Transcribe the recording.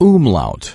umlaut.